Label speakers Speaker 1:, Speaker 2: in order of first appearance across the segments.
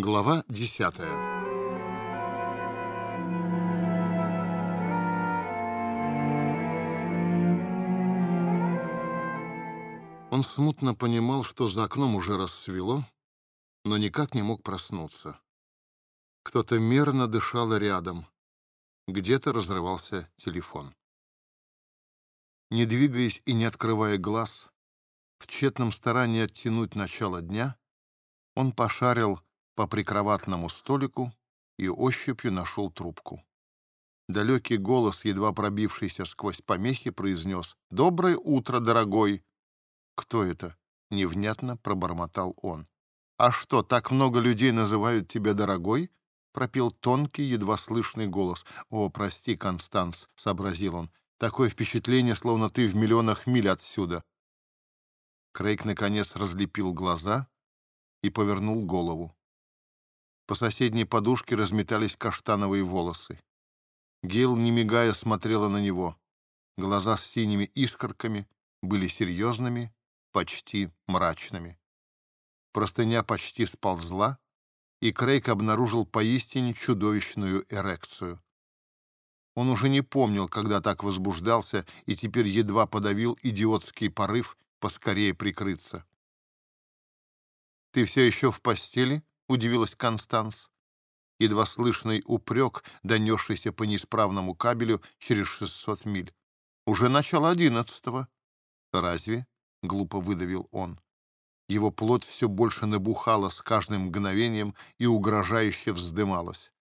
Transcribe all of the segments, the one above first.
Speaker 1: Глава десятая Он смутно понимал, что за окном уже рассвело, но никак не мог проснуться. Кто-то мерно дышал рядом. Где-то разрывался телефон. Не двигаясь и не открывая глаз, в тщетном старании оттянуть начало дня, он пошарил по прикроватному столику и ощупью нашел трубку. Далекий голос, едва пробившийся сквозь помехи, произнес «Доброе утро, дорогой!» «Кто это?» — невнятно пробормотал он. «А что, так много людей называют тебя дорогой?» — пропел тонкий, едва слышный голос. «О, прости, Констанс», — сообразил он. «Такое впечатление, словно ты в миллионах миль отсюда». Крейг, наконец, разлепил глаза и повернул голову. По соседней подушке разметались каштановые волосы. Гейл, не мигая, смотрела на него. Глаза с синими искорками были серьезными почти мрачными. Простыня почти сползла, и Крейг обнаружил поистине чудовищную эрекцию. Он уже не помнил, когда так возбуждался, и теперь едва подавил идиотский порыв поскорее прикрыться. «Ты все еще в постели?» — удивилась Констанс. Едва слышный упрек, донесшийся по неисправному кабелю через 600 миль. «Уже начало одиннадцатого». «Разве?» — глупо выдавил он. Его плоть все больше набухала с каждым мгновением и угрожающе вздымалась.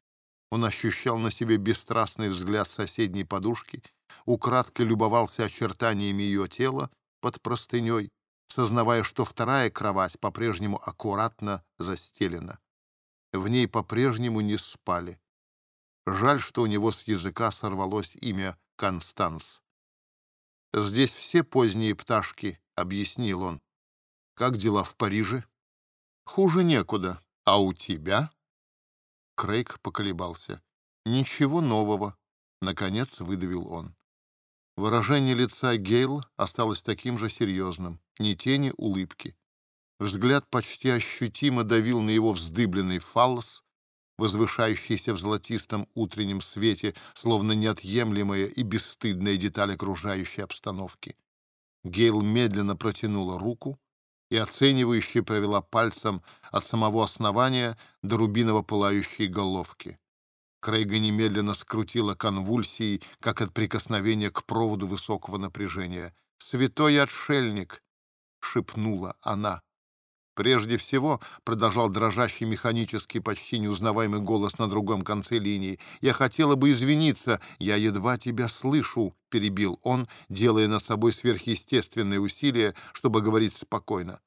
Speaker 1: Он ощущал на себе бесстрастный взгляд соседней подушки, украдкой любовался очертаниями ее тела под простыней, сознавая, что вторая кровать по-прежнему аккуратно застелена. В ней по-прежнему не спали. Жаль, что у него с языка сорвалось имя Констанс. Здесь все поздние пташки — объяснил он. «Как дела в Париже?» «Хуже некуда. А у тебя?» Крейг поколебался. «Ничего нового», — наконец выдавил он. Выражение лица Гейл осталось таким же серьезным, ни тени улыбки. Взгляд почти ощутимо давил на его вздыбленный фаллос, возвышающийся в золотистом утреннем свете, словно неотъемлемая и бесстыдная деталь окружающей обстановки. Гейл медленно протянула руку и оценивающе провела пальцем от самого основания до рубиново-пылающей головки. Крейга немедленно скрутила конвульсией, как от прикосновения к проводу высокого напряжения. «Святой отшельник!» — шепнула она. Прежде всего, продолжал дрожащий механический, почти неузнаваемый голос на другом конце линии, я хотела бы извиниться, я едва тебя слышу, перебил он, делая над собой сверхъестественные усилия, чтобы говорить спокойно.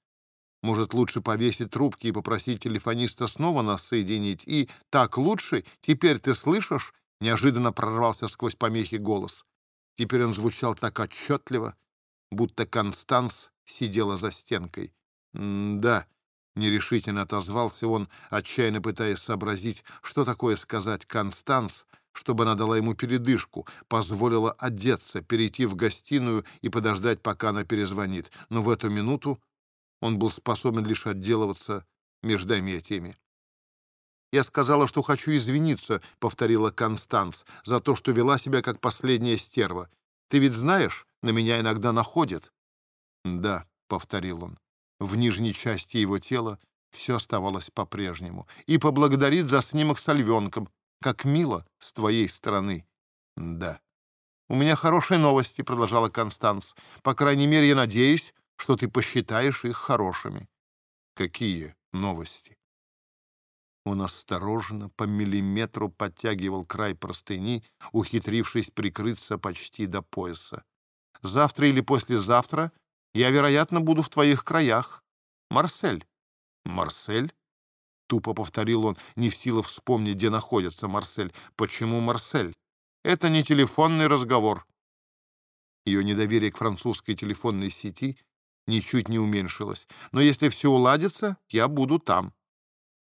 Speaker 1: Может, лучше повесить трубки и попросить телефониста снова нас соединить? И так лучше? Теперь ты слышишь? Неожиданно прорвался сквозь помехи голос. Теперь он звучал так отчетливо, будто Констанс сидела за стенкой. «Да», — нерешительно отозвался он, отчаянно пытаясь сообразить, что такое сказать Констанс, чтобы она дала ему передышку, позволила одеться, перейти в гостиную и подождать, пока она перезвонит. Но в эту минуту он был способен лишь отделываться междометиями. «Я сказала, что хочу извиниться», — повторила Констанс, «за то, что вела себя как последняя стерва. Ты ведь знаешь, на меня иногда находят». «Да», — повторил он. В нижней части его тела все оставалось по-прежнему. И поблагодарит за снимок с львенком. Как мило с твоей стороны. Да. «У меня хорошие новости», — продолжала Констанс. «По крайней мере, я надеюсь, что ты посчитаешь их хорошими». «Какие новости?» Он осторожно, по миллиметру подтягивал край простыни, ухитрившись прикрыться почти до пояса. «Завтра или послезавтра я, вероятно, буду в твоих краях. Марсель». «Марсель?» — тупо повторил он, не в силах вспомнить, где находится Марсель. «Почему Марсель? Это не телефонный разговор». Ее недоверие к французской телефонной сети ничуть не уменьшилось. «Но если все уладится, я буду там».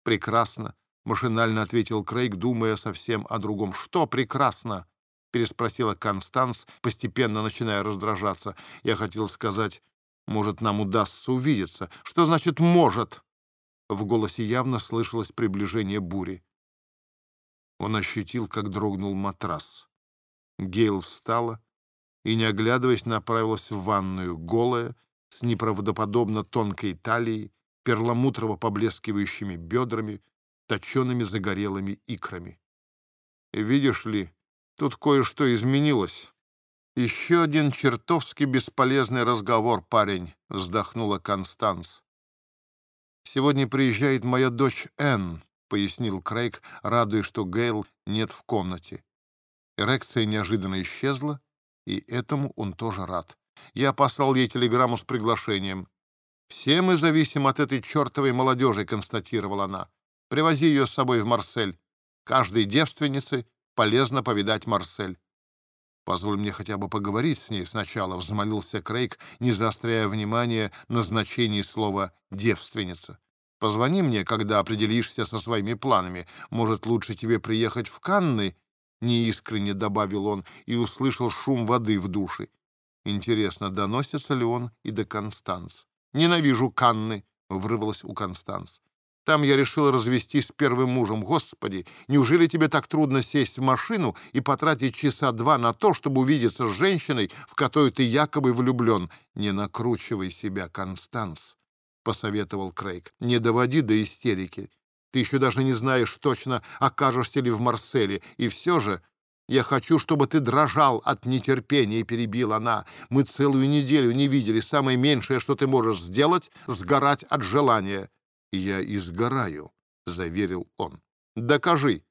Speaker 1: «Прекрасно», — машинально ответил Крейг, думая совсем о другом. «Что прекрасно?» — переспросила Констанс, постепенно начиная раздражаться. «Я хотел сказать, может, нам удастся увидеться. Что значит «может»?» В голосе явно слышалось приближение бури. Он ощутил, как дрогнул матрас. Гейл встала и, не оглядываясь, направилась в ванную, голая, с неправдоподобно тонкой талией, перламутрово поблескивающими бедрами, точеными загорелыми икрами. «Видишь ли, тут кое-что изменилось». «Еще один чертовски бесполезный разговор, парень», — вздохнула Констанс. «Сегодня приезжает моя дочь Энн», — пояснил Крейг, радуясь, что Гейл нет в комнате. Эрекция неожиданно исчезла, и этому он тоже рад. Я послал ей телеграмму с приглашением. «Все мы зависим от этой чертовой молодежи», — констатировала она. «Привози ее с собой в Марсель. Каждой девственнице полезно повидать Марсель». «Позволь мне хотя бы поговорить с ней сначала», — взмолился Крейг, не заостряя внимание на значении слова «девственница». «Позвони мне, когда определишься со своими планами. Может, лучше тебе приехать в Канны?» — неискренне добавил он и услышал шум воды в душе. Интересно, доносится ли он и до Констанс? «Ненавижу Канны», — врывалась у Констанс. «Там я решила развестись с первым мужем. Господи, неужели тебе так трудно сесть в машину и потратить часа два на то, чтобы увидеться с женщиной, в которую ты якобы влюблен? Не накручивай себя, Констанс», — посоветовал Крейг. «Не доводи до истерики. Ты еще даже не знаешь точно, окажешься ли в Марселе. И все же я хочу, чтобы ты дрожал от нетерпения, — перебила она. Мы целую неделю не видели. Самое меньшее, что ты можешь сделать, — сгорать от желания. Я изгораю, — заверил он. Докажи.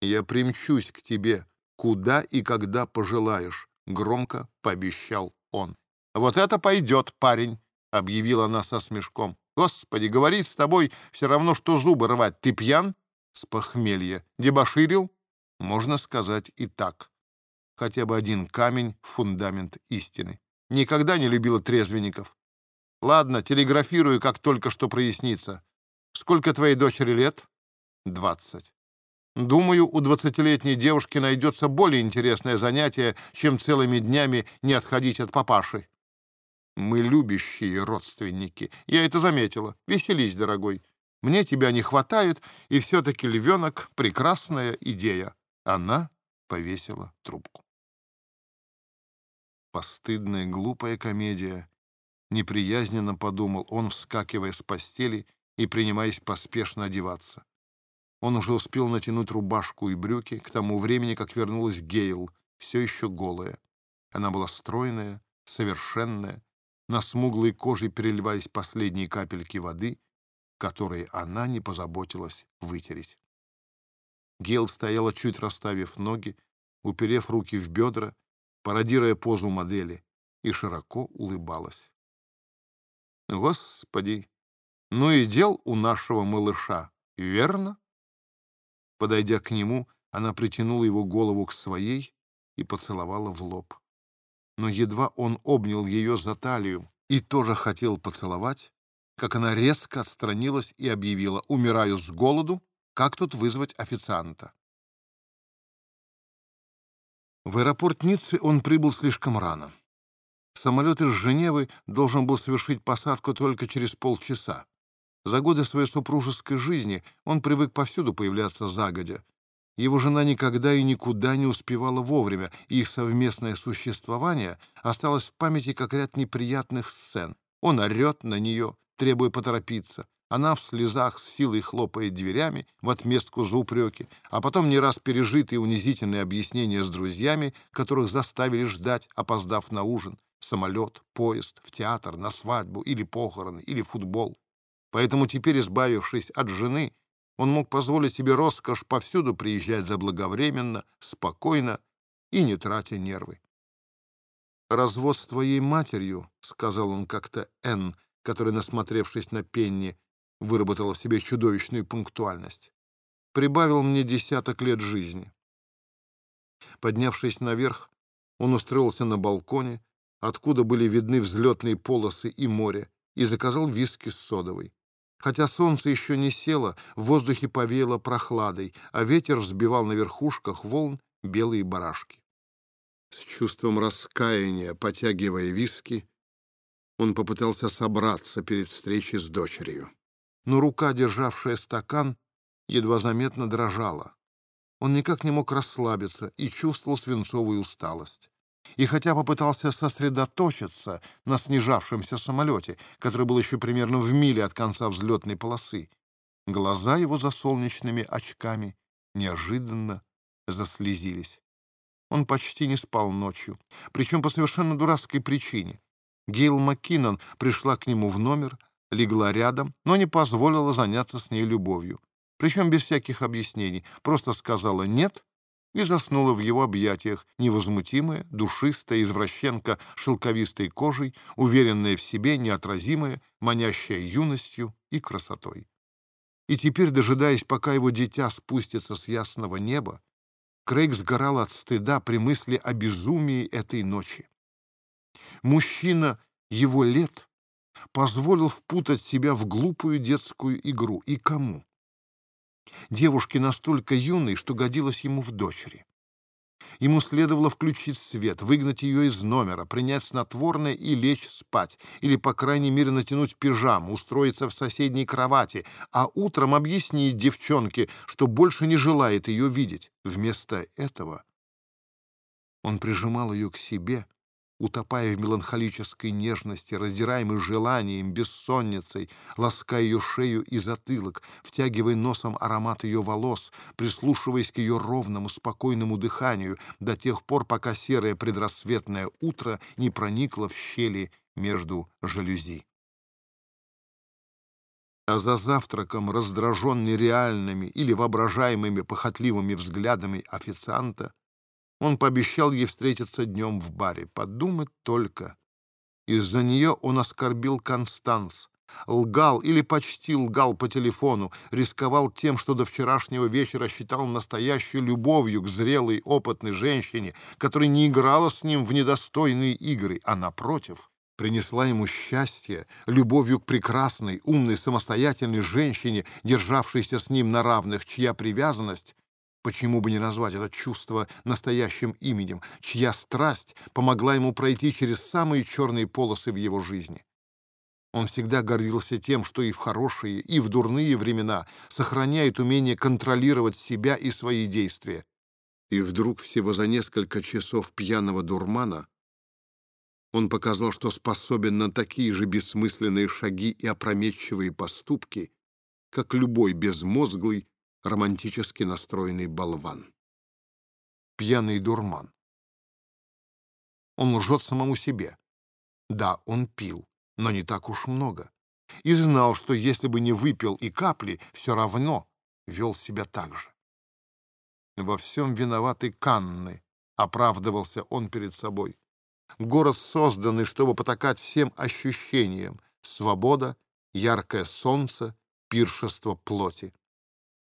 Speaker 1: Я примчусь к тебе, куда и когда пожелаешь, — громко пообещал он. Вот это пойдет, парень, — объявила она со смешком. Господи, говорить с тобой все равно, что зубы рвать. Ты пьян? С похмелья. Дебоширил? Можно сказать и так. Хотя бы один камень — фундамент истины. Никогда не любила трезвенников. Ладно, телеграфирую, как только что прояснится. Сколько твоей дочери лет? Двадцать. Думаю, у двадцатилетней девушки найдется более интересное занятие, чем целыми днями не отходить от папаши. Мы любящие родственники. Я это заметила. Веселись, дорогой. Мне тебя не хватает, и все-таки львенок — прекрасная идея. Она повесила трубку. Постыдная, глупая комедия. Неприязненно подумал он, вскакивая с постели и принимаясь поспешно одеваться. Он уже успел натянуть рубашку и брюки к тому времени, как вернулась Гейл, все еще голая. Она была стройная, совершенная, на смуглой коже переливались последние капельки воды, которые она не позаботилась вытереть. Гейл стояла, чуть расставив ноги, уперев руки в бедра, пародируя позу модели, и широко улыбалась. «Господи, ну и дел у нашего малыша, верно?» Подойдя к нему, она притянула его голову к своей и поцеловала в лоб. Но едва он обнял ее за талию и тоже хотел поцеловать, как она резко отстранилась и объявила «Умираю с голоду, как тут вызвать официанта? В аэропорт Ниццы он прибыл слишком рано. Самолет из Женевы должен был совершить посадку только через полчаса. За годы своей супружеской жизни он привык повсюду появляться загодя. Его жена никогда и никуда не успевала вовремя, и их совместное существование осталось в памяти как ряд неприятных сцен. Он орет на нее, требуя поторопиться. Она в слезах с силой хлопает дверями в отместку за упреки, а потом не раз пережитые унизительные объяснения с друзьями, которых заставили ждать, опоздав на ужин, самолет, поезд, в театр, на свадьбу или похороны, или футбол. Поэтому теперь, избавившись от жены, он мог позволить себе роскошь повсюду приезжать заблаговременно, спокойно и не тратя нервы. «Развод с твоей матерью», — сказал он как-то Энн, который, насмотревшись на Пенни, выработала в себе чудовищную пунктуальность. Прибавил мне десяток лет жизни. Поднявшись наверх, он устроился на балконе, откуда были видны взлетные полосы и море, и заказал виски с содовой. Хотя солнце еще не село, в воздухе повеяло прохладой, а ветер взбивал на верхушках волн белые барашки. С чувством раскаяния, потягивая виски, Он попытался собраться перед встречей с дочерью. Но рука, державшая стакан, едва заметно дрожала. Он никак не мог расслабиться и чувствовал свинцовую усталость. И хотя попытался сосредоточиться на снижавшемся самолете, который был еще примерно в миле от конца взлетной полосы, глаза его за солнечными очками неожиданно заслезились. Он почти не спал ночью, причем по совершенно дурацкой причине. Гейл Маккинон пришла к нему в номер, легла рядом, но не позволила заняться с ней любовью. Причем без всяких объяснений, просто сказала «нет» и заснула в его объятиях, невозмутимая, душистая извращенка шелковистой кожей, уверенная в себе, неотразимая, манящая юностью и красотой. И теперь, дожидаясь, пока его дитя спустится с ясного неба, Крейг сгорал от стыда при мысли о безумии этой ночи. Мужчина его лет позволил впутать себя в глупую детскую игру. И кому? Девушке настолько юной, что годилась ему в дочери. Ему следовало включить свет, выгнать ее из номера, принять снотворное и лечь спать, или, по крайней мере, натянуть пижаму, устроиться в соседней кровати, а утром объяснить девчонке, что больше не желает ее видеть. Вместо этого он прижимал ее к себе, утопая в меланхолической нежности, раздираемый желанием, бессонницей, лаская ее шею и затылок, втягивая носом аромат ее волос, прислушиваясь к ее ровному, спокойному дыханию до тех пор, пока серое предрассветное утро не проникло в щели между жалюзи. А за завтраком, раздраженный реальными или воображаемыми похотливыми взглядами официанта, он пообещал ей встретиться днем в баре. Подумать только. Из-за нее он оскорбил Констанс. Лгал или почти лгал по телефону, рисковал тем, что до вчерашнего вечера считал настоящей любовью к зрелой, опытной женщине, которая не играла с ним в недостойные игры, а, напротив, принесла ему счастье, любовью к прекрасной, умной, самостоятельной женщине, державшейся с ним на равных, чья привязанность Почему бы не назвать это чувство настоящим именем, чья страсть помогла ему пройти через самые черные полосы в его жизни? Он всегда гордился тем, что и в хорошие, и в дурные времена сохраняет умение контролировать себя и свои действия. И вдруг всего за несколько часов пьяного дурмана он показал, что способен на такие же бессмысленные шаги и опрометчивые поступки, как любой безмозглый, романтически настроенный болван. Пьяный дурман. Он лжет самому себе. Да, он пил, но не так уж много. И знал, что если бы не выпил и капли, все равно вел себя так же. Во всем виноваты Канны, оправдывался он перед собой. Город созданный, чтобы потакать всем ощущениям. Свобода, яркое солнце, пиршество плоти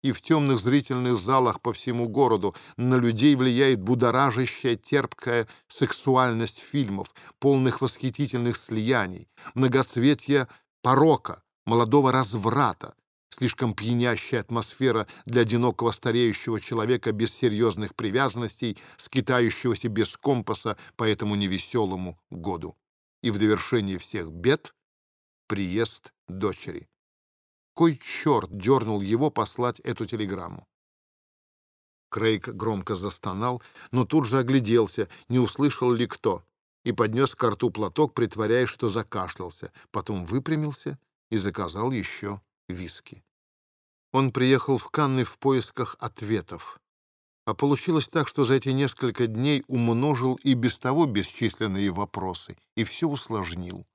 Speaker 1: и в темных зрительных залах по всему городу на людей влияет будоражащая терпкая сексуальность фильмов, полных восхитительных слияний, многоцветья порока, молодого разврата, слишком пьянящая атмосфера для одинокого стареющего человека без серьезных привязанностей, скитающегося без компаса по этому невеселому году. И в довершении всех бед — приезд дочери. Кой черт дернул его послать эту телеграмму? Крейг громко застонал, но тут же огляделся, не услышал ли кто, и поднес к рту платок, притворяясь, что закашлялся, потом выпрямился и заказал еще виски. Он приехал в Канны в поисках ответов. А получилось так, что за эти несколько дней умножил и без того бесчисленные вопросы, и все усложнил.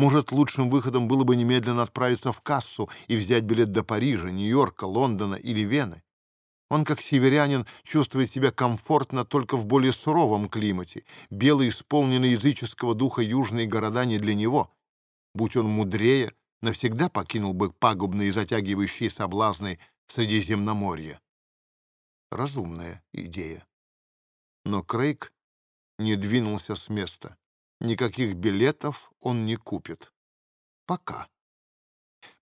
Speaker 1: Может, лучшим выходом было бы немедленно отправиться в кассу и взять билет до Парижа, Нью-Йорка, Лондона или Вены. Он, как северянин, чувствует себя комфортно только в более суровом климате. Белые, исполненные языческого духа южные города не для него. Будь он мудрее, навсегда покинул бы пагубные затягивающие соблазны Средиземноморья. Разумная идея. Но Крейг не двинулся с места. Никаких билетов он не купит. Пока.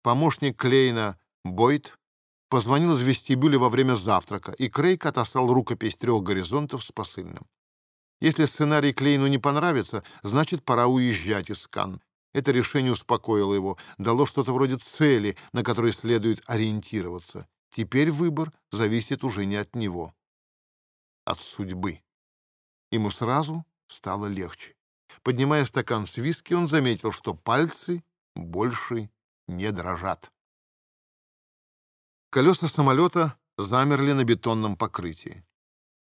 Speaker 1: Помощник Клейна Бойт позвонил из вестибюля во время завтрака, и Крейг отослал рукопись трех горизонтов с посыльным. Если сценарий Клейну не понравится, значит, пора уезжать из Кан. Это решение успокоило его, дало что-то вроде цели, на которой следует ориентироваться. Теперь выбор зависит уже не от него, от судьбы. Ему сразу стало легче. Поднимая стакан с виски, он заметил, что пальцы больше не дрожат. Колеса самолета замерли на бетонном покрытии.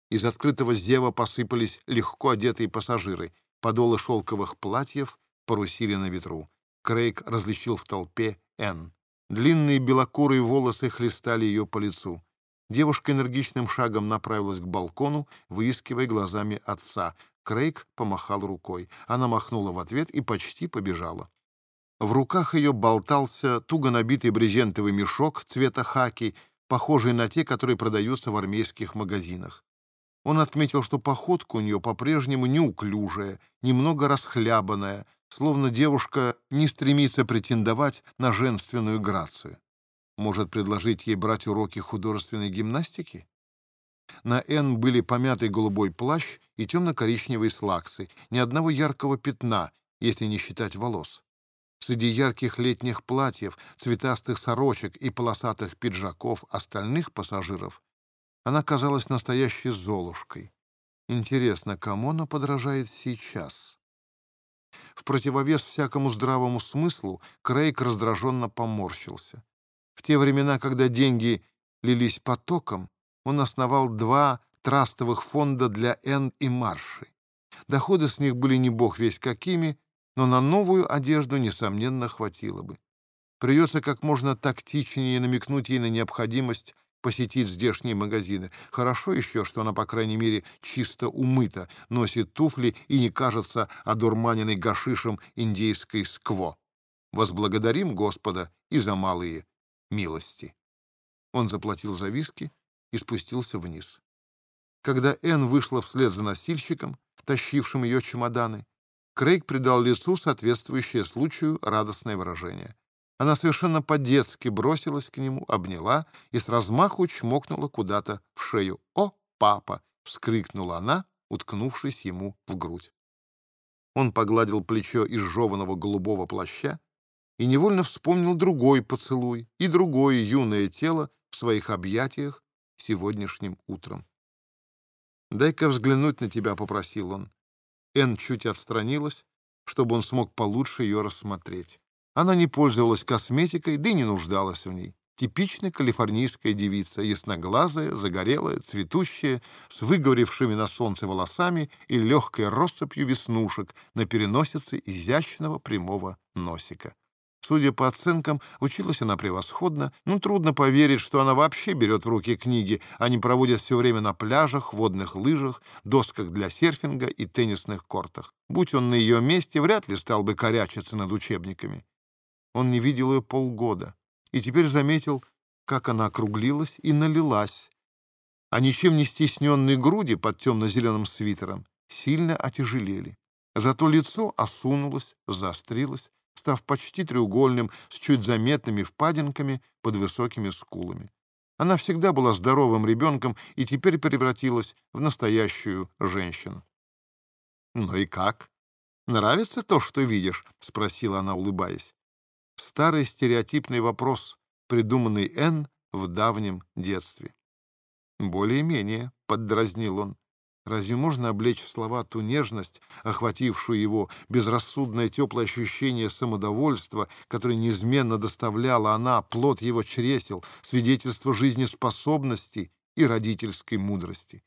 Speaker 1: Из открытого зева посыпались легко одетые пассажиры. Подолы шелковых платьев парусили на ветру. Крейг различил в толпе Энн. Длинные белокурые волосы хлестали ее по лицу. Девушка энергичным шагом направилась к балкону, выискивая глазами отца. Крейг помахал рукой. Она махнула в ответ и почти побежала. В руках ее болтался туго набитый брезентовый мешок цвета хаки, похожий на те, которые продаются в армейских магазинах. Он отметил, что походка у нее по-прежнему неуклюжая, немного расхлябанная, словно девушка не стремится претендовать на женственную грацию. Может предложить ей брать уроки художественной гимнастики? На Н были помятый голубой плащ и темно-коричневые слаксы, ни одного яркого пятна, если не считать волос. Среди ярких летних платьев, цветастых сорочек и полосатых пиджаков остальных пассажиров она казалась настоящей золушкой. Интересно, кому она подражает сейчас? В противовес всякому здравому смыслу Крейг раздраженно поморщился. В те времена, когда деньги лились потоком, он основал два трастовых фонда для Н и Марши. Доходы с них были не бог весь какими, но на новую одежду, несомненно, хватило бы. Придется как можно тактичнее намекнуть ей на необходимость посетить здешние магазины. Хорошо еще, что она, по крайней мере, чисто умыта, носит туфли и не кажется одурманенной гашишем индейской скво. Возблагодарим Господа и за малые милости. Он заплатил за виски и спустился вниз. Когда Энн вышла вслед за носильщиком, тащившим ее чемоданы, Крейг придал лицу соответствующее случаю радостное выражение. Она совершенно по-детски бросилась к нему, обняла и с размаху чмокнула куда-то в шею. «О, папа!» — вскрикнула она, уткнувшись ему в грудь. Он погладил плечо из жеваного голубого плаща и невольно вспомнил другой поцелуй и другое юное тело в своих объятиях сегодняшним утром. «Дай-ка взглянуть на тебя», — попросил он. Эн чуть отстранилась, чтобы он смог получше ее рассмотреть. Она не пользовалась косметикой, да и не нуждалась в ней. Типичная калифорнийская девица, ясноглазая, загорелая, цветущая, с выгоревшими на солнце волосами и легкой россыпью веснушек на переносице изящного прямого носика. Судя по оценкам, училась она превосходно, но трудно поверить, что она вообще берет в руки книги, а не проводит все время на пляжах, водных лыжах, досках для серфинга и теннисных кортах. Будь он на ее месте, вряд ли стал бы корячиться над учебниками. Он не видел ее полгода и теперь заметил, как она округлилась и налилась, а ничем не стесненные груди под темно-зеленым свитером сильно отяжелели. Зато лицо осунулось, заострилось, став почти треугольным, с чуть заметными впадинками под высокими скулами. Она всегда была здоровым ребенком и теперь превратилась в настоящую женщину. «Ну и как? Нравится то, что видишь?» — спросила она, улыбаясь. Старый стереотипный вопрос, придуманный Н в давнем детстве. «Более-менее», — поддразнил он. Разве можно облечь в слова ту нежность, охватившую его, безрассудное теплое ощущение самодовольства, которое неизменно доставляла она, плод его чресел, свидетельство жизнеспособности и родительской мудрости?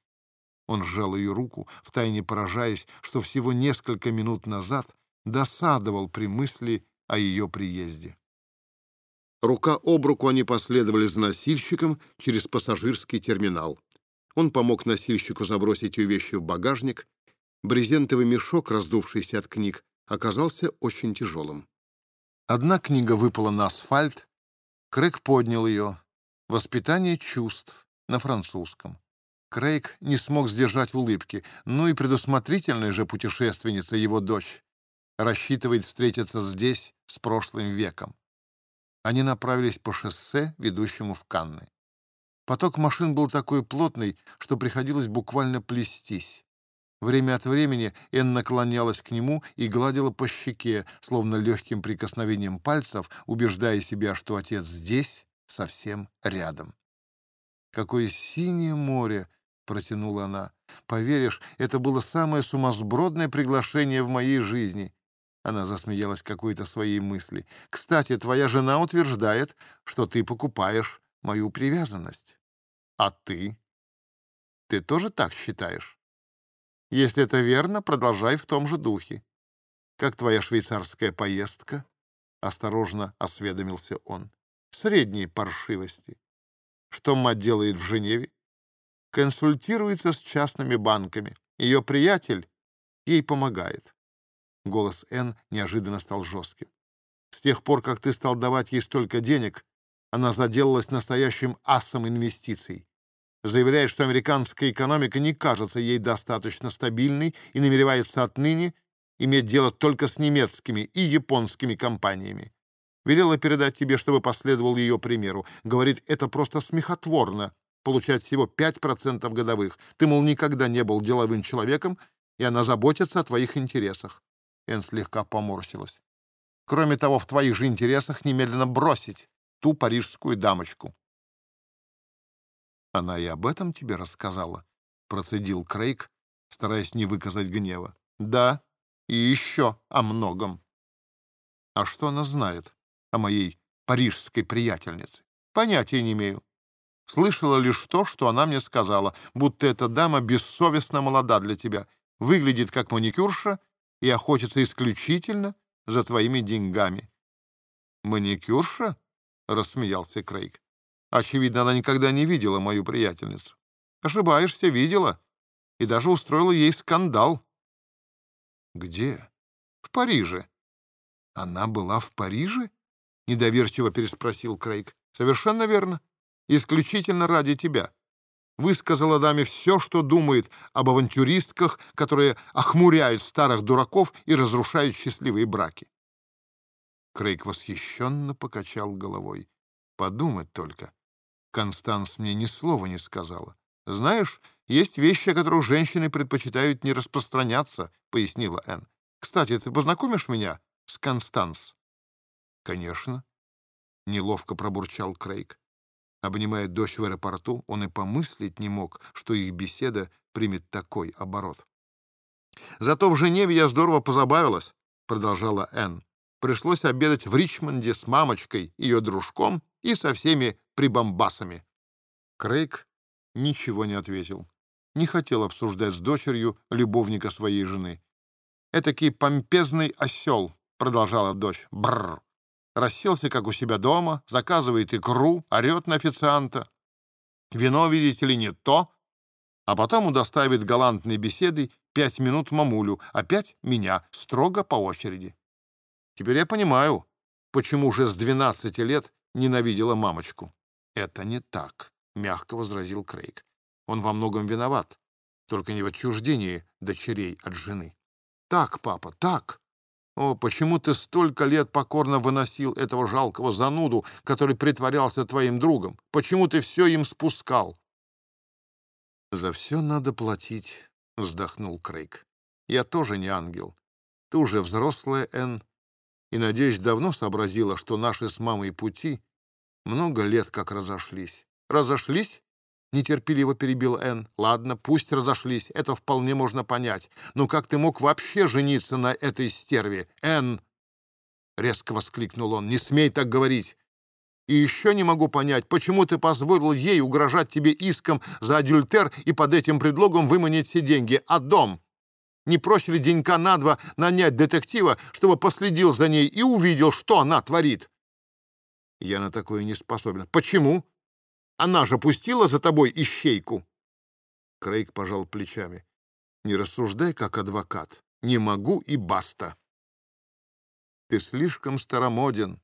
Speaker 1: Он сжал ее руку, втайне поражаясь, что всего несколько минут назад досадовал при мысли о ее приезде. Рука об руку они последовали за носильщиком через пассажирский терминал. Он помог носильщику забросить ее вещи в багажник. Брезентовый мешок, раздувшийся от книг, оказался очень тяжелым. Одна книга выпала на асфальт. Крейг поднял ее. «Воспитание чувств» на французском. Крейг не смог сдержать улыбки. Ну и предусмотрительная же путешественница его дочь. Рассчитывает встретиться здесь с прошлым веком. Они направились по шоссе, ведущему в Канны. Поток машин был такой плотный, что приходилось буквально плестись. Время от времени Энн наклонялась к нему и гладила по щеке, словно легким прикосновением пальцев, убеждая себя, что отец здесь, совсем рядом. «Какое синее море!» — протянула она. «Поверишь, это было самое сумасбродное приглашение в моей жизни». Она засмеялась какой-то своей мысли. «Кстати, твоя жена утверждает, что ты покупаешь мою привязанность. А ты? Ты тоже так считаешь?» Если это верно, продолжай в том же духе. Как твоя швейцарская поездка? Осторожно осведомился он. Средней паршивости. Что мать делает в Женеве? Консультируется с частными банками. Ее приятель ей помогает. Голос Н неожиданно стал жестким. С тех пор, как ты стал давать ей столько денег, она заделалась настоящим асом инвестиций заявляет, что американская экономика не кажется ей достаточно стабильной и намеревается отныне иметь дело только с немецкими и японскими компаниями. Велела передать тебе, чтобы последовал ее примеру. Говорит, это просто смехотворно получать всего 5% годовых. Ты, мол, никогда не был деловым человеком, и она заботится о твоих интересах. Эн слегка поморщилась. Кроме того, в твоих же интересах немедленно бросить ту парижскую дамочку. «Она и об этом тебе рассказала?» — процедил Крейг, стараясь не выказать гнева. «Да, и еще о многом». «А что она знает о моей парижской приятельнице?» «Понятия не имею. Слышала лишь то, что она мне сказала, будто эта дама бессовестно молода для тебя, выглядит как маникюрша и охотится исключительно за твоими деньгами». «Маникюрша?» — рассмеялся Крейг. Очевидно, она никогда не видела мою приятельницу. Ошибаешься, видела. И даже устроила ей скандал. Где? В Париже. Она была в Париже? Недоверчиво переспросил Крейг. Совершенно верно. Исключительно ради тебя. Высказала даме все, что думает об авантюристках, которые охмуряют старых дураков и разрушают счастливые браки. Крейг восхищенно покачал головой. Подумать только. Констанс мне ни слова не сказала. «Знаешь, есть вещи, о которых женщины предпочитают не распространяться», — пояснила Энн. «Кстати, ты познакомишь меня с Констанс?» «Конечно», — неловко пробурчал Крейг. Обнимая дочь в аэропорту, он и помыслить не мог, что их беседа примет такой оборот. «Зато в Женеве я здорово позабавилась», — продолжала Энн. «Пришлось обедать в Ричмонде с мамочкой, ее дружком и со всеми прибамбасами. Крейг ничего не ответил. Не хотел обсуждать с дочерью любовника своей жены. «Этакий помпезный осел», — продолжала дочь. Бррр. Расселся, как у себя дома, заказывает икру, орет на официанта. Вино, видите ли, не то. А потом удоставит галантной беседой пять минут мамулю, опять меня, строго по очереди. Теперь я понимаю, почему уже с 12 лет ненавидела мамочку. «Это не так», — мягко возразил Крейг. «Он во многом виноват, только не в отчуждении дочерей от жены». «Так, папа, так!» «О, почему ты столько лет покорно выносил этого жалкого зануду, который притворялся твоим другом? Почему ты все им спускал?» «За все надо платить», — вздохнул Крейг. «Я тоже не ангел. Ты уже взрослая, Энн, и, надеюсь, давно сообразила, что наши с мамой пути много лет как разошлись. Разошлись? Нетерпеливо перебил Энн. Ладно, пусть разошлись, это вполне можно понять. Но как ты мог вообще жениться на этой стерве? Энн! Резко воскликнул он. Не смей так говорить. И еще не могу понять, почему ты позволил ей угрожать тебе иском за адюльтер и под этим предлогом выманить все деньги. А дом? Не проще ли денька на два нанять детектива, чтобы последил за ней и увидел, что она творит? Я на такое не способен. Почему? Она же пустила за тобой ищейку. Крейг пожал плечами. Не рассуждай, как адвокат. Не могу и баста. Ты слишком старомоден,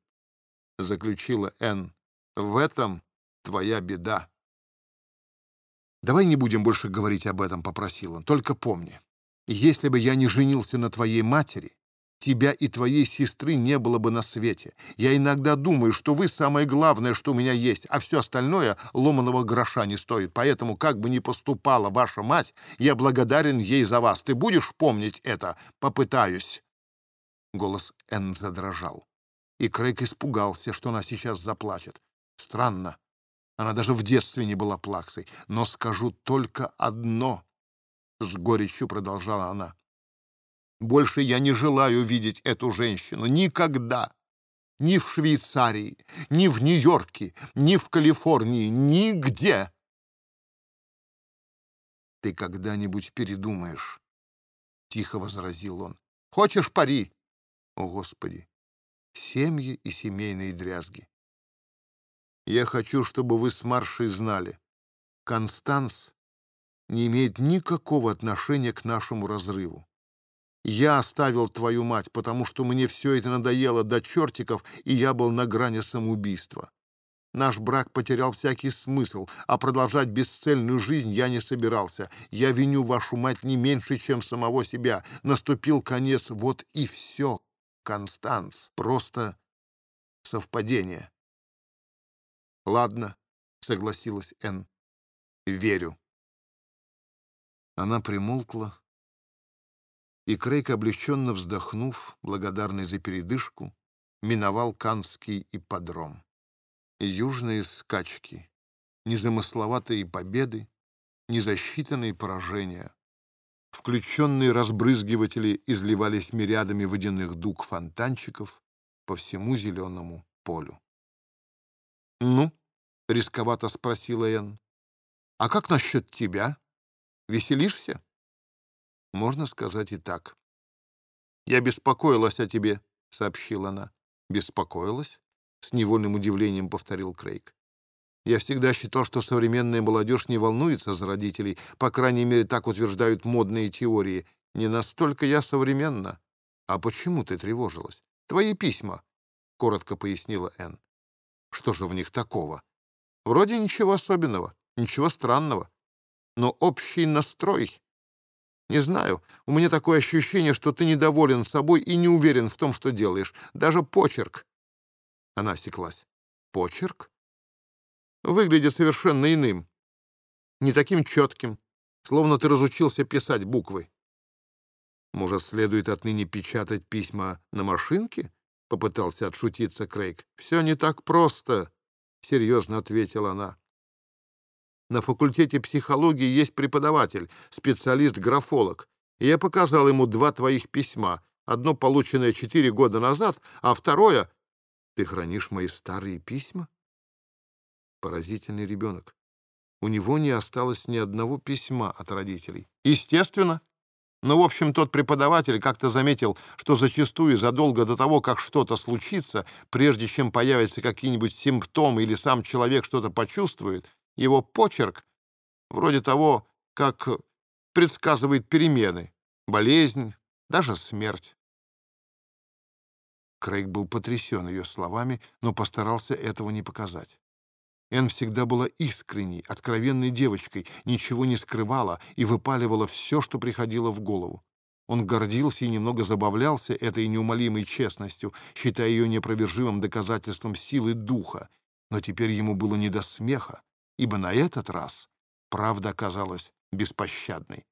Speaker 1: заключила Энн. В этом твоя беда. «Давай не будем больше говорить об этом», — попросил он. «Только помни, если бы я не женился на твоей матери, тебя и твоей сестры не было бы на свете. Я иногда думаю, что вы самое главное, что у меня есть, а все остальное ломаного гроша не стоит. Поэтому, как бы ни поступала ваша мать, я благодарен ей за вас. Ты будешь помнить это? Попытаюсь». Голос Энн задрожал. И Крейг испугался, что она сейчас заплачет. Странно. Она даже в детстве не была плаксой. Но скажу только одно, — с горечью продолжала она. Больше я не желаю видеть эту женщину. Никогда. Ни в Швейцарии, ни в Нью-Йорке, ни в Калифорнии, нигде. Ты когда-нибудь передумаешь, — тихо возразил он. Хочешь пари? О, Господи! Семьи и семейные дрязги. Я хочу, чтобы вы с Маршей знали. Констанс не имеет никакого отношения к нашему разрыву. Я оставил твою мать, потому что мне все это надоело до чертиков, и я был на грани самоубийства. Наш брак потерял всякий смысл, а продолжать бесцельную жизнь я не собирался. Я виню вашу мать не меньше, чем самого себя. Наступил конец, вот и все, Констанс. Просто совпадение. Ладно, согласилась Энн. Верю. Она примолкла, и Крейг, облегченно вздохнув, благодарный за передышку, миновал Канский ипподром. И южные скачки, незамысловатые победы, незасчитанные поражения. Включенные разбрызгиватели изливались мириадами водяных дуг фонтанчиков по всему зеленому полю. «Ну?» — рисковато спросила Энн. «А как насчет тебя? Веселишься?» Можно сказать и так. «Я беспокоилась о тебе», — сообщила она. «Беспокоилась?» — с невольным удивлением повторил Крейг. «Я всегда считал, что современная молодежь не волнуется за родителей, по крайней мере, так утверждают модные теории. Не настолько я современна. А почему ты тревожилась? Твои письма», — коротко пояснила Энн. «Что же в них такого? Вроде ничего особенного, ничего странного. Но общий настрой не знаю, у меня такое ощущение, что ты недоволен собой и не уверен в том, что делаешь. Даже почерк. Она осеклась. Почерк? Выглядит совершенно иным. Не таким четким, словно ты разучился писать буквы. Может, следует отныне печатать письма на машинке? Попытался отшутиться Крейг. Все не так просто, серьезно ответила она. На факультете психологии есть преподаватель, специалист-графолог. Я показал ему два твоих письма. Одно, полученное четыре года назад, а второе... Ты хранишь мои старые письма? Поразительный ребенок. У него не осталось ни одного письма от родителей. Естественно. Но, в общем, тот преподаватель как-то заметил, что зачастую задолго до того, как что-то случится, прежде чем появятся какие-нибудь симптомы или сам человек что-то почувствует, его почерк вроде того, как предсказывает перемены, болезнь, даже смерть. Крейг был потрясен ее словами, но постарался этого не показать. Энн всегда была искренней, откровенной девочкой, ничего не скрывала и выпаливала все, что приходило в голову. Он гордился и немного забавлялся этой неумолимой честностью, считая ее непровержимым доказательством силы духа, но теперь ему было не до смеха, ибо на этот раз правда оказалась беспощадной.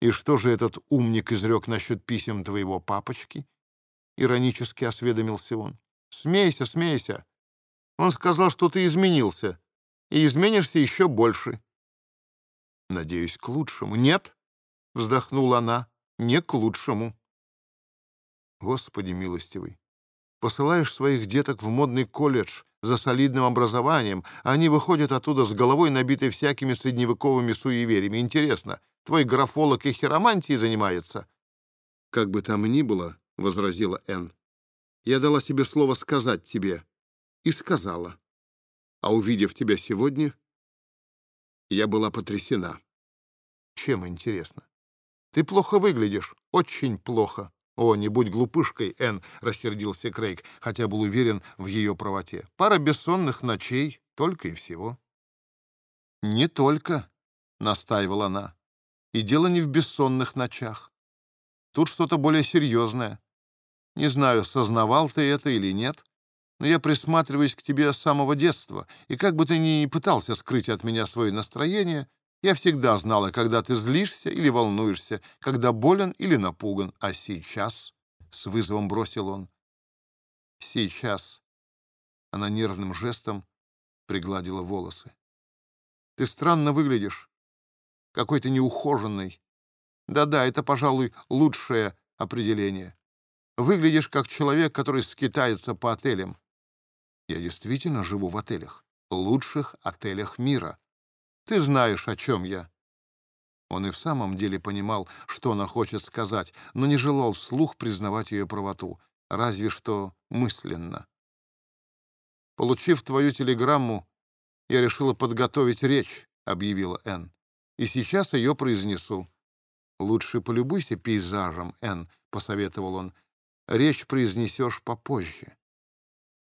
Speaker 1: «И что же этот умник изрек насчет писем твоего папочки?» — иронически осведомился он. «Смейся, смейся. Он сказал, что ты изменился, и изменишься еще больше». «Надеюсь, к лучшему». «Нет», — вздохнула она, — «не к лучшему». Господи милостивый, посылаешь своих деток в модный колледж за солидным образованием, а они выходят оттуда с головой, набитой всякими средневековыми суевериями. Интересно, твой графолог и хиромантией занимается?» «Как бы там ни было», — возразила Энн, — «я дала себе слово сказать тебе. И сказала. А увидев тебя сегодня, я была потрясена». «Чем интересно?» «Ты плохо выглядишь, очень плохо». «О, не будь глупышкой, Энн», — рассердился Крейг, хотя был уверен в ее правоте. «Пара бессонных ночей, только и всего». «Не только», — настаивала она. «И дело не в бессонных ночах. Тут что-то более серьезное. Не знаю, сознавал ты это или нет, но я присматриваюсь к тебе с самого детства, и как бы ты ни пытался скрыть от меня свое настроение, я всегда знала, когда ты злишься или волнуешься, когда болен или напуган. А сейчас, — с вызовом бросил он, — сейчас. Она нервным жестом пригладила волосы. Ты странно выглядишь, какой то неухоженный. Да-да, это, пожалуй, лучшее определение. Выглядишь как человек, который скитается по отелям. Я действительно живу в отелях, лучших отелях мира. Ты знаешь, о чем я». Он и в самом деле понимал, что она хочет сказать, но не желал вслух признавать ее правоту, разве что мысленно. «Получив твою телеграмму, я решила подготовить речь», — объявила Энн. «И сейчас ее произнесу». «Лучше полюбуйся пейзажем, Энн», — посоветовал он речь произнесешь попозже.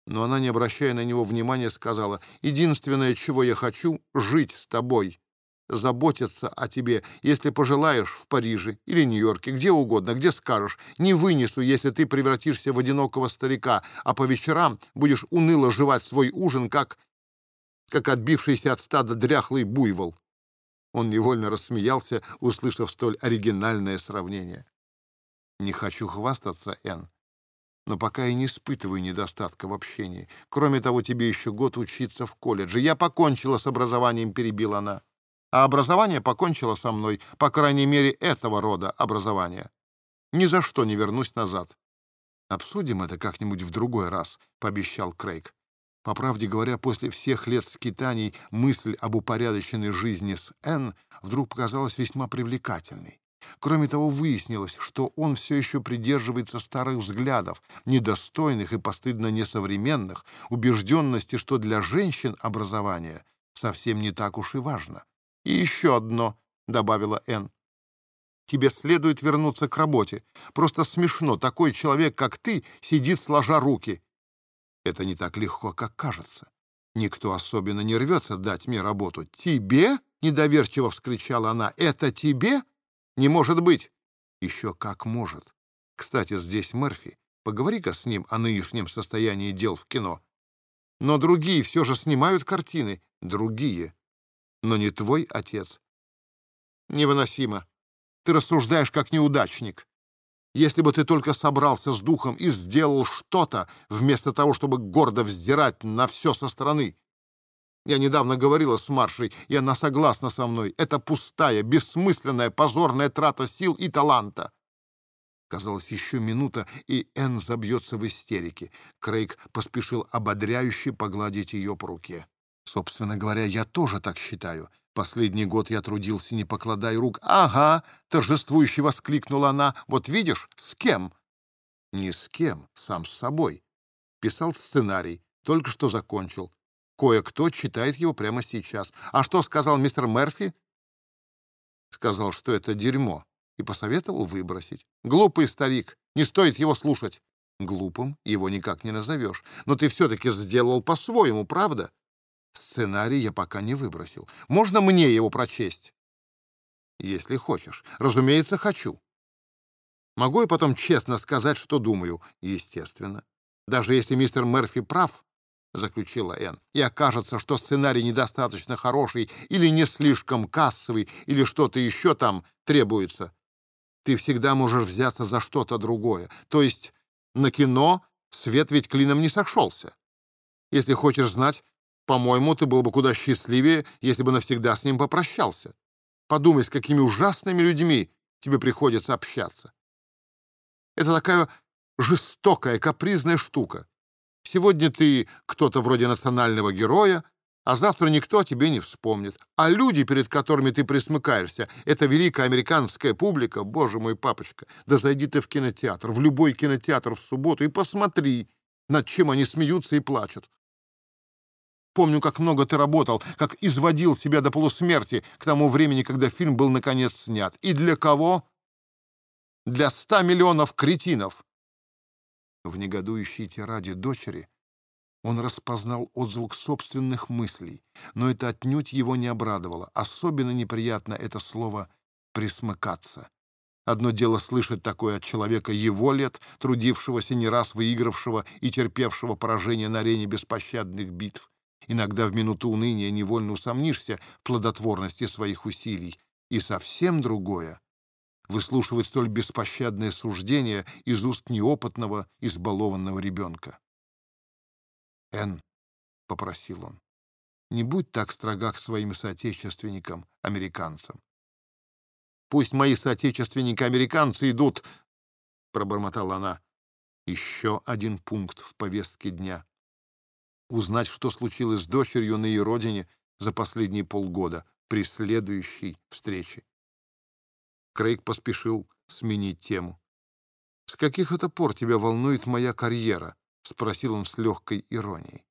Speaker 1: Но она, не обращая на него внимания, сказала, «Единственное, чего я хочу — жить с тобой, заботиться о тебе, если пожелаешь, в Париже или Нью-Йорке, где угодно, где скажешь. Не вынесу, если ты превратишься в одинокого старика, а по вечерам будешь уныло жевать свой ужин, как, как отбившийся от стада дряхлый буйвол». Он невольно рассмеялся, услышав столь оригинальное сравнение. Не хочу хвастаться, Энн, но пока я не испытываю недостатка в общении. Кроме того, тебе еще год учиться в колледже. Я покончила с образованием, перебила она. А образование покончило со мной, по крайней мере, этого рода образования. Ни за что не вернусь назад. Обсудим это как-нибудь в другой раз, пообещал Крейг. По правде говоря, после всех лет скитаний мысль об упорядоченной жизни с Энн вдруг показалась весьма привлекательной. Кроме того, выяснилось, что он все еще придерживается старых взглядов, недостойных и постыдно несовременных, убежденности, что для женщин образование совсем не так уж и важно. «И еще одно», — добавила Энн. «Тебе следует вернуться к работе. Просто смешно, такой человек, как ты, сидит сложа руки». «Это не так легко, как кажется. Никто особенно не рвется дать мне работу. Тебе?» — недоверчиво вскричала она. «Это тебе?» Не может быть. Еще как может. Кстати, здесь Мерфи. Поговори-ка с ним о нынешнем состоянии дел в кино. Но другие все же снимают картины. Другие. Но не твой отец. Невыносимо. Ты рассуждаешь как неудачник. Если бы ты только собрался с духом и сделал что-то, вместо того, чтобы гордо вздирать на все со стороны, я недавно говорила с Маршей, и она согласна со мной. Это пустая, бессмысленная, позорная трата сил и таланта. Казалось, еще минута, и Энн забьется в истерике. Крейг поспешил ободряюще погладить ее по руке. «Собственно говоря, я тоже так считаю. Последний год я трудился, не покладая рук». «Ага!» — торжествующе воскликнула она. «Вот видишь, с кем?» «Не с кем, сам с собой. Писал сценарий, только что закончил. Кое-кто читает его прямо сейчас. А что сказал мистер Мерфи? Сказал, что это дерьмо, и посоветовал выбросить. Глупый старик, не стоит его слушать. Глупым его никак не назовешь. Но ты все-таки сделал по-своему, правда? Сценарий я пока не выбросил. Можно мне его прочесть? Если хочешь. Разумеется, хочу. Могу я потом честно сказать, что думаю? Естественно. Даже если мистер Мерфи прав, — заключила Энн, — и окажется, что сценарий недостаточно хороший или не слишком кассовый, или что-то еще там требуется, ты всегда можешь взяться за что-то другое. То есть на кино свет ведь клином не сошелся. Если хочешь знать, по-моему, ты был бы куда счастливее, если бы навсегда с ним попрощался. Подумай, с какими ужасными людьми тебе приходится общаться. Это такая жестокая, капризная штука. Сегодня ты кто-то вроде национального героя, а завтра никто о тебе не вспомнит. А люди, перед которыми ты присмыкаешься, это великая американская публика. Боже мой, папочка, да зайди ты в кинотеатр, в любой кинотеатр в субботу и посмотри, над чем они смеются и плачут. Помню, как много ты работал, как изводил себя до полусмерти к тому времени, когда фильм был наконец снят. И для кого? Для ста миллионов кретинов. В негодующей тираде дочери он распознал отзвук собственных мыслей, но это отнюдь его не обрадовало. Особенно неприятно это слово «присмыкаться». Одно дело слышать такое от человека его лет, трудившегося, не раз выигравшего и терпевшего поражение на арене беспощадных битв. Иногда в минуту уныния невольно усомнишься в плодотворности своих усилий. И совсем другое — выслушивать столь беспощадное суждение из уст неопытного, избалованного ребенка. «Энн», — попросил он, — «не будь так строга к своим соотечественникам, американцам. Пусть мои соотечественники-американцы идут, — пробормотала она. Еще один пункт в повестке дня. Узнать, что случилось с дочерью на ее родине за последние полгода при следующей встрече. Крейг поспешил сменить тему. «С каких это пор тебя волнует моя карьера?» — спросил он с легкой иронией.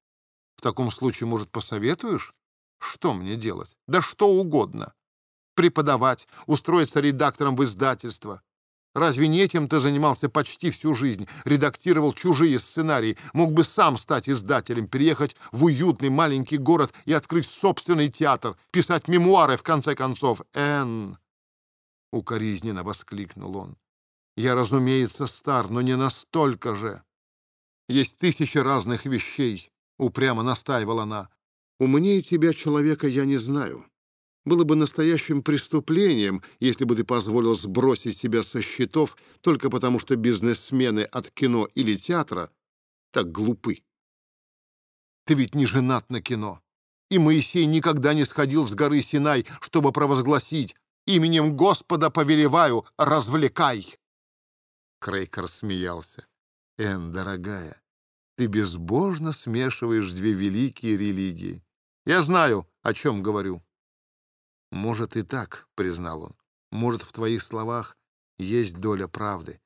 Speaker 1: «В таком случае, может, посоветуешь? Что мне делать? Да что угодно преподавать, устроиться редактором в издательство. Разве не этим ты занимался почти всю жизнь? Редактировал чужие сценарии, мог бы сам стать издателем, переехать в уютный маленький город и открыть собственный театр, писать мемуары, в конце концов. Энн! Укоризненно воскликнул он. Я, разумеется, стар, но не настолько же. Есть тысячи разных вещей, упрямо настаивала она. Умнее тебя, человека, я не знаю. Было бы настоящим преступлением, если бы ты позволил сбросить себя со счетов только потому, что бизнесмены от кино или театра так глупы. Ты ведь не женат на кино. И Моисей никогда не сходил с горы Синай, чтобы провозгласить «Именем Господа повелеваю, развлекай!» Крейкер смеялся. «Эн, дорогая, ты безбожно смешиваешь две великие религии. Я знаю, о чем говорю. «Может и так», — признал он. «Может, в твоих словах есть доля правды.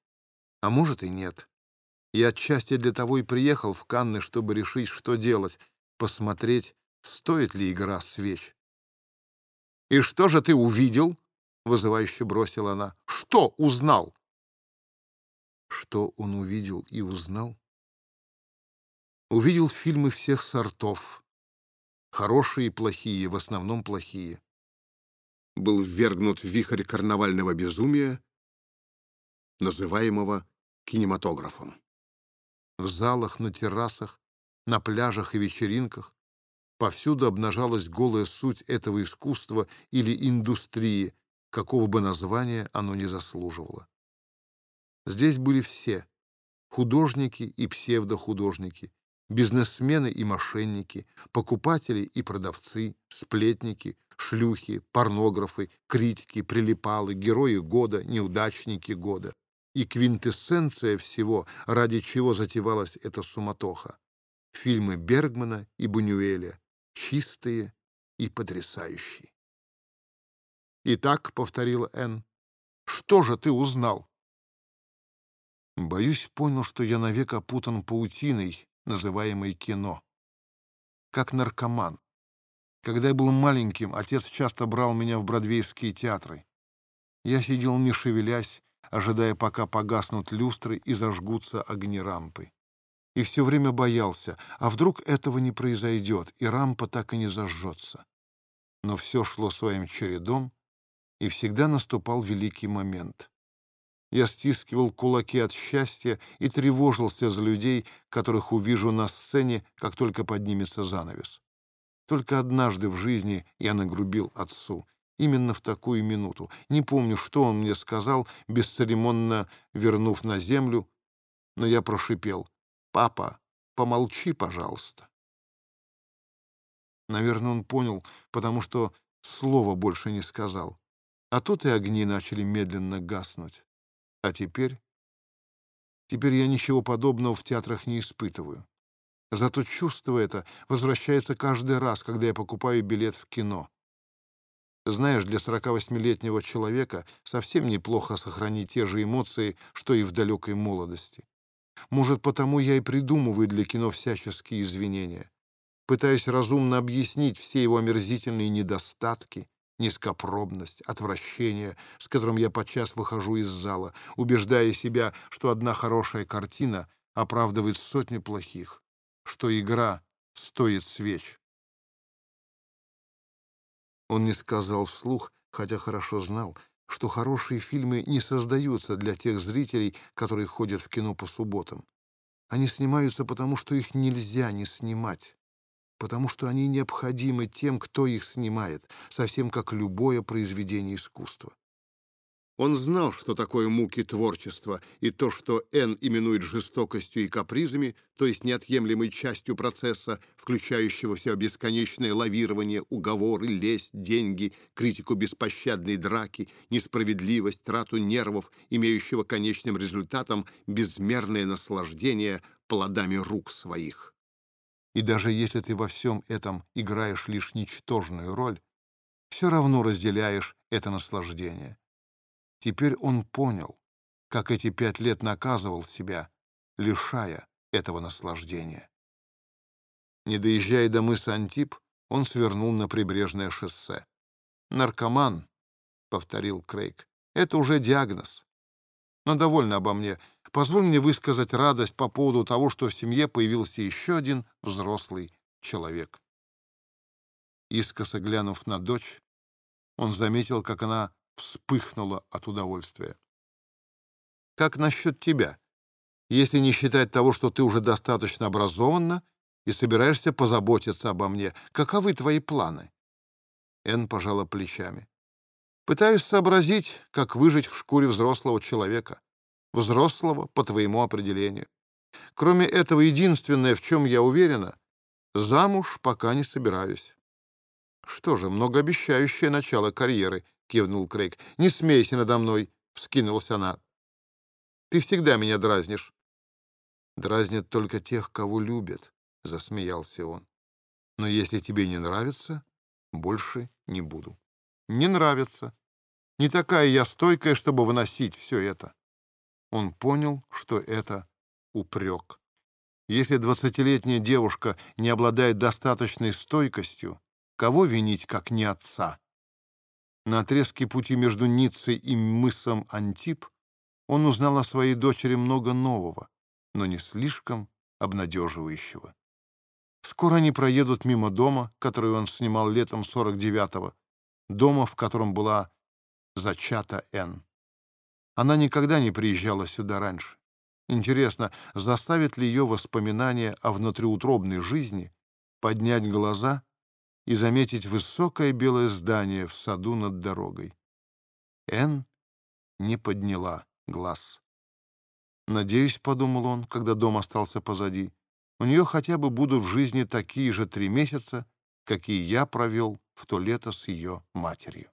Speaker 1: А может и нет. Я отчасти для того и приехал в Канны, чтобы решить, что делать, посмотреть, стоит ли игра свеч». «И что же ты увидел?» — вызывающе бросила она. «Что узнал?» Что он увидел и узнал? Увидел фильмы всех сортов. Хорошие и плохие, в основном плохие был ввергнут в вихрь карнавального безумия, называемого кинематографом. В залах, на террасах, на пляжах и вечеринках повсюду обнажалась голая суть этого искусства или индустрии, какого бы названия оно ни заслуживало. Здесь были все — художники и псевдохудожники, бизнесмены и мошенники, покупатели и продавцы, сплетники, шлюхи, порнографы, критики, прилипалы, герои года, неудачники года. И квинтэссенция всего, ради чего затевалась эта суматоха. Фильмы Бергмана и Бунюэля, чистые и потрясающие. «Итак», — повторила Энн, — «что же ты узнал?» Боюсь, понял, что я навек опутан паутиной, называемой кино. Как наркоман. Когда я был маленьким, отец часто брал меня в бродвейские театры. Я сидел не шевелясь, ожидая, пока погаснут люстры и зажгутся огни рампы. И все время боялся, а вдруг этого не произойдет, и рампа так и не зажжется. Но все шло своим чередом, и всегда наступал великий момент. Я стискивал кулаки от счастья и тревожился за людей, которых увижу на сцене, как только поднимется занавес. Только однажды в жизни я нагрубил отцу. Именно в такую минуту. Не помню, что он мне сказал, бесцеремонно вернув на землю, но я прошипел. «Папа, помолчи, пожалуйста». Наверное, он понял, потому что слова больше не сказал. А тут и огни начали медленно гаснуть. А теперь... Теперь я ничего подобного в театрах не испытываю. Зато чувство это возвращается каждый раз, когда я покупаю билет в кино. Знаешь, для 48-летнего человека совсем неплохо сохранить те же эмоции, что и в далекой молодости. Может, потому я и придумываю для кино всяческие извинения. Пытаюсь разумно объяснить все его омерзительные недостатки, низкопробность, отвращение, с которым я подчас выхожу из зала, убеждая себя, что одна хорошая картина оправдывает сотню плохих что игра стоит свеч. Он не сказал вслух, хотя хорошо знал, что хорошие фильмы не создаются для тех зрителей, которые ходят в кино по субботам. Они снимаются потому, что их нельзя не снимать, потому что они необходимы тем, кто их снимает, совсем как любое произведение искусства. Он знал, что такое муки творчества, и то, что Н именует жестокостью и капризами, то есть неотъемлемой частью процесса, включающего в себя бесконечное лавирование, уговоры, лесть, деньги, критику беспощадной драки, несправедливость, трату нервов, имеющего конечным результатом безмерное наслаждение плодами рук своих. И даже если ты во всем этом играешь лишь ничтожную роль, все равно разделяешь это наслаждение. Теперь он понял, как эти пять лет наказывал себя, лишая этого наслаждения. Не доезжая до мыса Антип, он свернул на прибрежное шоссе. «Наркоман», — повторил Крейг, — «это уже диагноз. Но довольно обо мне. Позволь мне высказать радость по поводу того, что в семье появился еще один взрослый человек». Искоса глянув на дочь, он заметил, как она вспыхнула от удовольствия. «Как насчет тебя? Если не считать того, что ты уже достаточно образованна и собираешься позаботиться обо мне, каковы твои планы?» Энн пожала плечами. «Пытаюсь сообразить, как выжить в шкуре взрослого человека. Взрослого по твоему определению. Кроме этого, единственное, в чем я уверена, замуж пока не собираюсь. Что же, многообещающее начало карьеры —— кивнул Крейг. «Не смейся надо мной!» — вскинулась она. «Ты всегда меня дразнишь». «Дразнят только тех, кого любят», — засмеялся он. «Но если тебе не нравится, больше не буду». «Не нравится. Не такая я стойкая, чтобы выносить все это». Он понял, что это упрек. Если двадцатилетняя девушка не обладает достаточной стойкостью, кого винить, как не отца? На отрезке пути между Ниццей и мысом Антип он узнал о своей дочери много нового, но не слишком обнадеживающего. Скоро они проедут мимо дома, который он снимал летом 49-го, дома, в котором была зачата Н. Она никогда не приезжала сюда раньше. Интересно, заставит ли ее воспоминания о внутриутробной жизни поднять глаза и заметить высокое белое здание в саду над дорогой. Эн не подняла глаз. «Надеюсь», — подумал он, когда дом остался позади, «у нее хотя бы будут в жизни такие же три месяца, какие я провел в то лето с ее матерью».